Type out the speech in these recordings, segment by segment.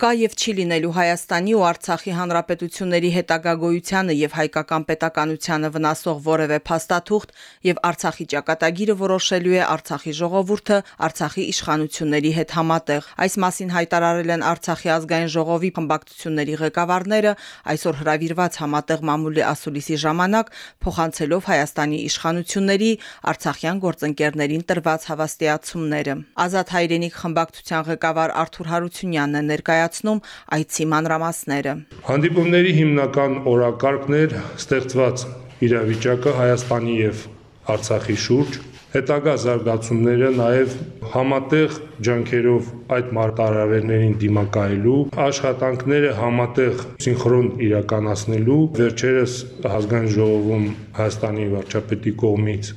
Չկա եւ չի լինելու Հայաստանի ու Արցախի հանրապետությունների հետագա գոյությանը եւ հայկական պետականությանը վնասող որևէ փաստաթուղթ եւ Արցախի ճակատագիրը որոշելու է Արցախի ժողովուրդը Արցախի իշխանությունների հետ համատեղ։ Այս մասին հայտարարել են Արցախի ազգային ժողովի խմբակցությունների ղեկավարները այսօր հրավիրված համատեղ մամուլի ասուլիսի ժամանակ փոխանցելով Հայաստանի իշխանությունների Արցախյան գործընկերներին տրված հավաստիացումները։ Ազատ հայրենիք խմբակցության ղեկավար Արթուր Հարությունյանն է ներկայացնում այցի մանրամասները։ Հանդիպումների հիմնական օրակարգն էր ստեղծված իրավիճակը Հայաստանի եւ Արցախի շուրջ հետագա զարգացումները նաև համատեղ ջանքերով այդ մարտահրավերներին դիմակայելու աշխատանքները համատեղ սինխրոն իրականացնելու վերջերս ազգային ժողովում Հայաստանի վարչապետի կողմից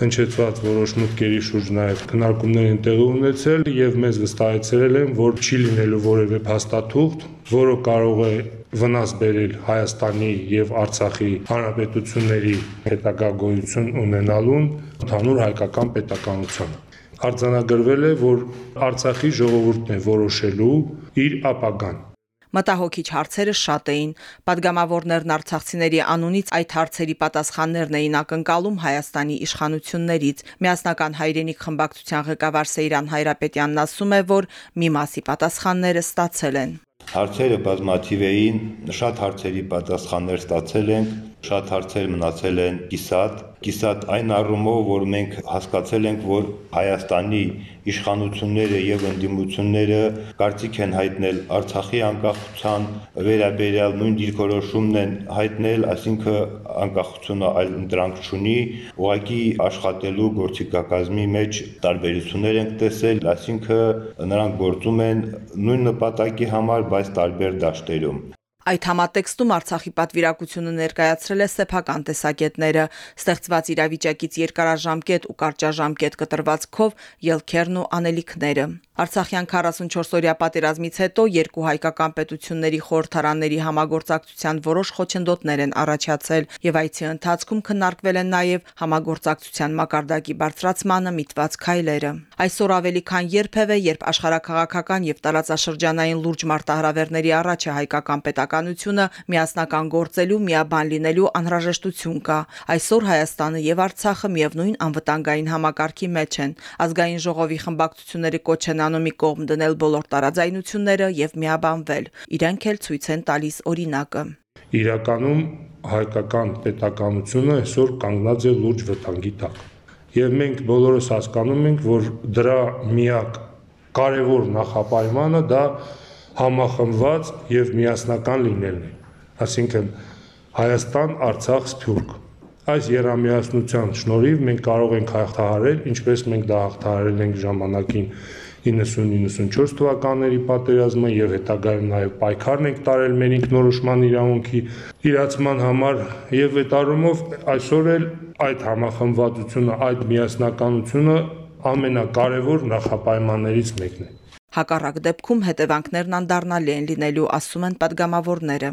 հնչեցված որոշ մտքերի շուրջ նաև քննարկումներ են տեղի ունեցել եւ մեզ վստահեցրել են, որ չի լինելու որևէ փաստաթուղթ, որը կարող է վնաս բերել Հայաստանի եւ Արցախի հանրապետությունների հետագա գոյություն ունենալուն ընդհանուր հայկական պետականությանը արձանագրվել է, որ Արցախի ժողովուրդն է որոշելու իր ապագան Մտահոգիչ հարցերը շատ էին։ Պատգամավորներն արցախցիների անունից այդ հարցերի պատասխաններն էին ակնկալում Հայաստանի իշխանություններից։ Միասնական հայրենիք խմբակցության ղեկավար Սեյրան Հայրապետյանն ասում է, որ մի մասի պատասխանները ստացել են։ Հարցերը բազմաթիվ էին, շատ հարցերի պատասխաններ ստացել ենք, շատ հարցեր մնացել են կիսատ, կիսատ այն առումով, որ մենք հասկացել ենք, որ Հայաստանի իշխանությունները եւ ընդդիմությունները կարծիք են հայտնել Արցախի անկախության վերաբերյալ նույն դիրքորոշումն են հայտնել, այսինքն անկախությունը այլ ընտրանք չունի, ուղղակի աշխատելու գործիքակազմի մեջ տարբերություններ ենք տեսել, այսինքն նրանք գործում են նույն նպատակի համար, բայց տարբեր դաշտերում։ Այդ համատեքստում Արցախի պատվիրակությունը ներկայացրել է սեփական տեսակետները, ստեղծված իրավիճակից երկարաժամկետ ու կարճաժամկետ կտրվածքով ելքերն ու անելիքները։ Արցախյան 44-օրյա պատերազմից հետո երկու հայկական պետությունների խորհրդարանների համագործակցության որոշ խոչընդոտներ են առաջացել եւ այցի ընթացքում քննարկվել են նաեւ համագործակցության մակարդակի բարձրացմանը միտված քայլերը։ Այսօր ավելի քան երբևէ, երբ աշխարհակաղակական եւ տարածաշրջանային լուրջ մարտահրավերների առաջ է հայկական պետականությունը, միասնական գործելու, միաբան լինելու անհրաժեշտություն կա։ Այսօր Հայաստանը եւ Արցախը միևնույն անվտանգային համակարգի մեջ են։ Ազգային ժողովի խմբակցությունների կոչ են անում մի կողմ դնել բոլոր տարաձայնությունները եւ միաբանվել։ Իրենք էլ ցույց են տալիս օրինակը։ Իրականում հայկական պետականությունը այսօր կանգնած է լուրջ վտանգի տակ։ Եվ մենք բոլորս հասկանում ենք, որ դրա միակ կարևոր նախապայմանը դա համախմբված եւ միասնական լինելն է։ Այսինքն Հայաստան, Արցախ, Սփյուռք այս երամիասնության շնորհիվ մենք կարող ենք հաղթահարել, ինչպես մենք դա հաղթահարել ենք ժամանակին 90-94 թվականների պատերազմը եւ հետագայում նաեւ պայքարն ենք տարել մեր ինքնորոշման իրավունքի իրացման համար եւ այդ առումով այսօր էլ այդ համախմբվածությունը, այդ միասնականությունը ամենակարևոր նախապայմաններից մեկն է։ Հակառակ դեպքում հետևանքներն անդառնալի են լինելու, ասում են падգամավորները։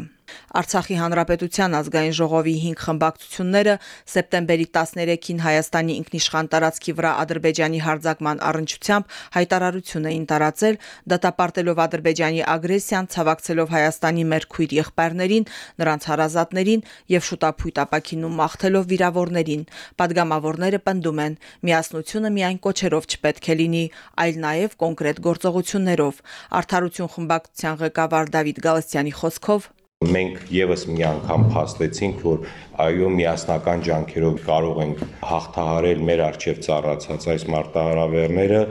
Արցախի հանրապետության ազգային ժողովի 5 խմբակցությունները սեպտեմբերի 13-ին Հայաստանի ինքնիշխան տարածքի վրա Ադրբեջանի հարձակման առնչությամբ հայտարարություն էին տարածել, դատապարտելով Ադրբեջանի ագրեսիան, ցավակցելով Հայաստանի մեր քույր եղբայրներին, նրանց հարազատներին եւ շուտապույտ ապակինում մաղթելով վիրավորներին։ Պատգամավորները պնդում են, միասնությունը միայն կոչերով չպետք է լինի, այլ նաեւ կոնկրետ գործողություններով։ Արդարություն խմբակցության ղեկավար Դավիթ Գալստյանի խոսքով Մենք եւս մի անգամ փաստեցինք, որ այո միասնական ջանքերով կարող ենք հաղթահարել մեր արժեվ ծառացած այս մարտահրավերները,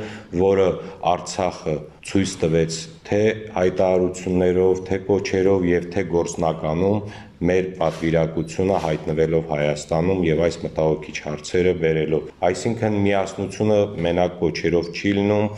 որը Արցախը ցույց տվեց թե հայտարարություններով, թե կոչերով եւ թե գործնականում մեր պատվիրակությունը հայտնվելով Հայաստանում եւ այս մտահոգիչ հարցերը բերելով։ Այսինքն միասնությունը մենակ կոչերով չի լինում,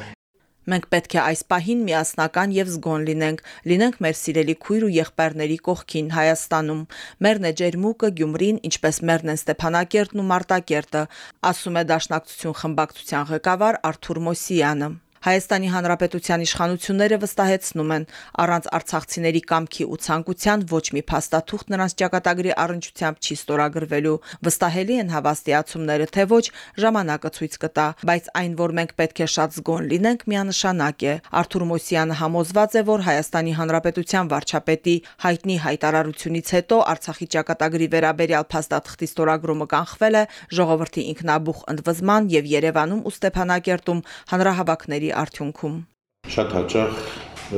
Մենք պետք է այս պահին միասնական եւ զգոն լինենք, լինենք մեր սիրելի քույր ու եղբայրների կողքին Հայաստանում։ Մերն է Ջերմուկը, Գյումրին, ինչպես մերն են Ստեփանակերտն ու Մարտակերտը, ասում է Դաշնակցություն խմբակցության ղեկավար Արթուր Մոսյանը։ Հայաստանի Հանրապետության իշխանությունները վստահեցնում են, առանց արցախցիների կամքի ու ցանկության ոչ մի փաստաթուղթ նրանց ճակատագրի առնչությամբ չի ստորագրվելու։ Վստահելի են հավաստիացումները, թե ոչ, ժամանակը ցույց կտա, բայց այն, որ մենք պետք է շատ զգոն լինենք, միանշանակ է։ Արթուր Մոսյանը համոզված է, որ Հայաստանի Հանրապետության վարչապետի հայտնի հայտարարությունից հետո Արցախի ճակատագրի վերաբերյալ փաստաթղթի ստորագրումը կանխվել է ժողովրդի ինքնաբուխ ընդվզման եւ Երևանում ու Ստեփանակերտում հանրահավաքների արդյունքում։ Շատ հաճախ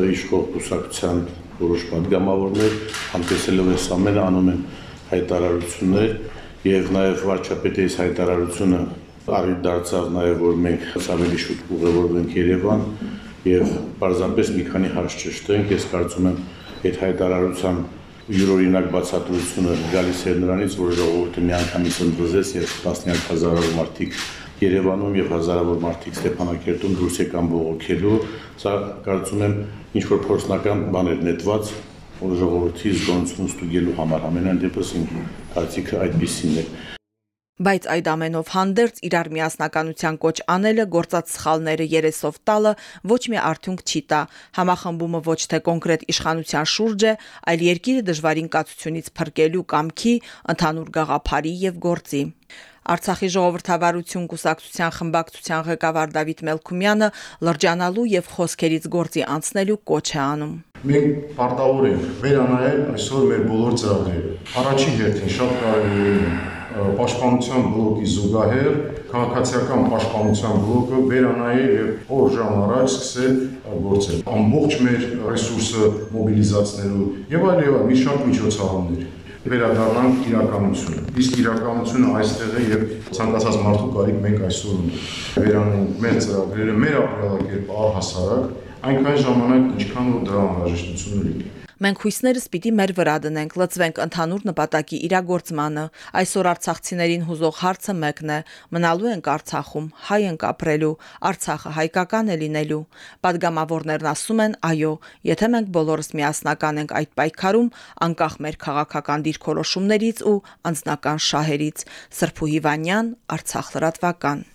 իշխող կուսակցության որոշ падգամավորներ հանդեսելով այս ամենը անում են հայտարարություններ եւ նաեւ վարչապետի այս հայտարարությունը առիթ դարձավ նաեւ որ մենք ավելի շուտ ուղևորվենք Երևան եւ բարձրապես մի քանի հարց ճշտենք ես կարծում եմ այդ հայտարարության յուրօրինակ բացատրությունը գալիս էր նրանից որ ժողովուրդը միանգամից ընդվզեց եւ տասնյակ հազարավոր մարդիկ Երևանում եւ հազարավոր մարդիկ Ստեփանակերտում դուրս եկան բողոքելու, սա կարծում եմ ինչ որ փորձնական բան էր նետված որ ժողովրդի զգոնցություն ստուգելու համար ամենայն դեպս իմ կարծիքը այդպեսին է բայց այդ ամենով հանդերձ իրար միասնականության կոչ անելը գործած սխալները երեսով տալը ոչ մի արդյունք չի տա համախմբումը ոչ թե կոնկրետ իշխանության շուրջ է այլ երկիրը դժվարին կացությունից փրկելու կամքի ընդհանուր գաղափարի եւ գործի Արցախի ժողովրդավարություն կուսակցության խմբակցության ղեկավար Դավիթ Մելքումյանը լրջանալու եւ խոսքերից գործի անցնելու կոչ է անում։ Մենք պարտավոր ենք վերանայել այսօր մեր բոլոր ծրագրերը։ Առաջին հերթին շատ կարևոր է պաշտպանության բլոկի զուգահեռ քաղաքացիական պաշտպանության բլոկը վերանայել եւ օր ժամ առաջ սկսել գործել։ Ամբողջ մեր ռեսուրսը մոբիլիզացնելու եւ այլ եւ այլ մի շարք միջոցառումներ վերադառնանք իրականություն։ Իսկ իրականությունը այստեղ է եւ ցանկացած մարդու կարիք մենք այսօր ունենք։ Վերանայենք մեր ծրագրերը, մեր ապրելակերպը առհասարակ այնքան ժամանակ, ինչքան որ դրա անհրաժեշտությունը լինի։ Մենք հույսներս պիտի մեր վրա դնենք, լծվենք ընդհանուր նպատակի իրագործմանը։ Այսօր արցախցիներին հուզող հարցը մեկն է. մնալու ենք Արցախում, հայ ենք ապրելու, Արցախը հայկական է լինելու։ Պատգամավորներն ասում են՝ այո, եթե մենք բոլորս միասնական ենք այդ պայքարում, անկախ մեր քաղաքական դիրքորոշումներից ու անձնական շահերից։ Սրփու Հիվանյան, Արցախ լրատվական։